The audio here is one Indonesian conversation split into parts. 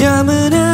Domino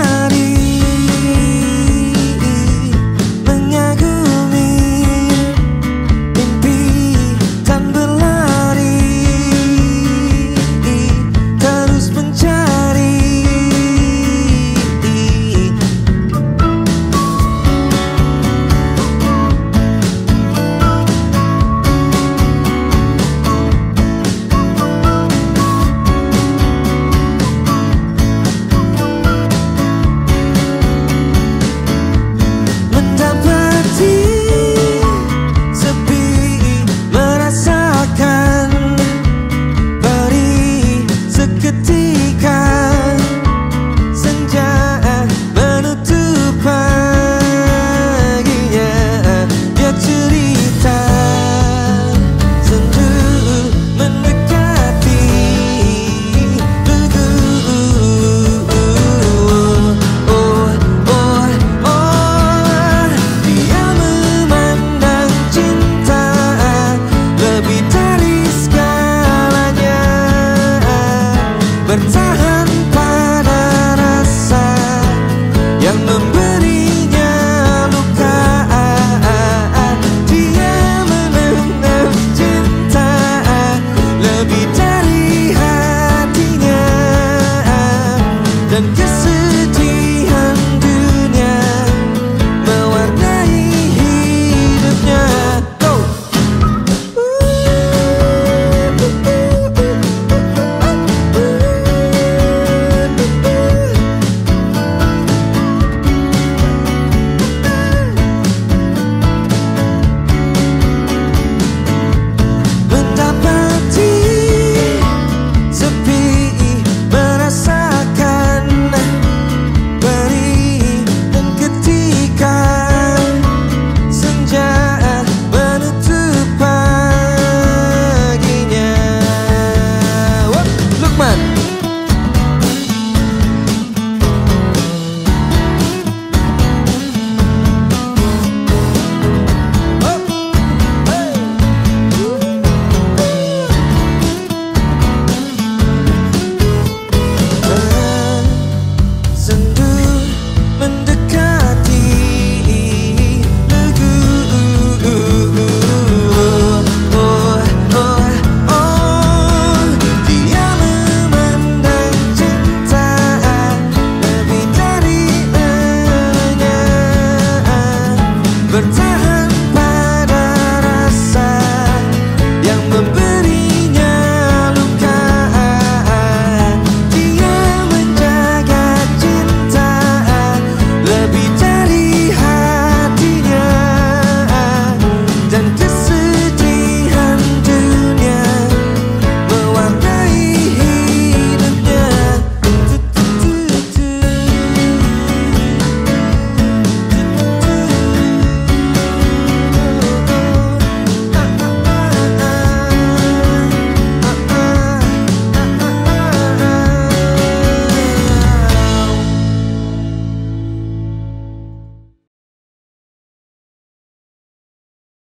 lebih dari segalanya Bertahan pada rasa yang memberinya luka Dia menanam cinta lebih dari hatinya. Dan kesedihan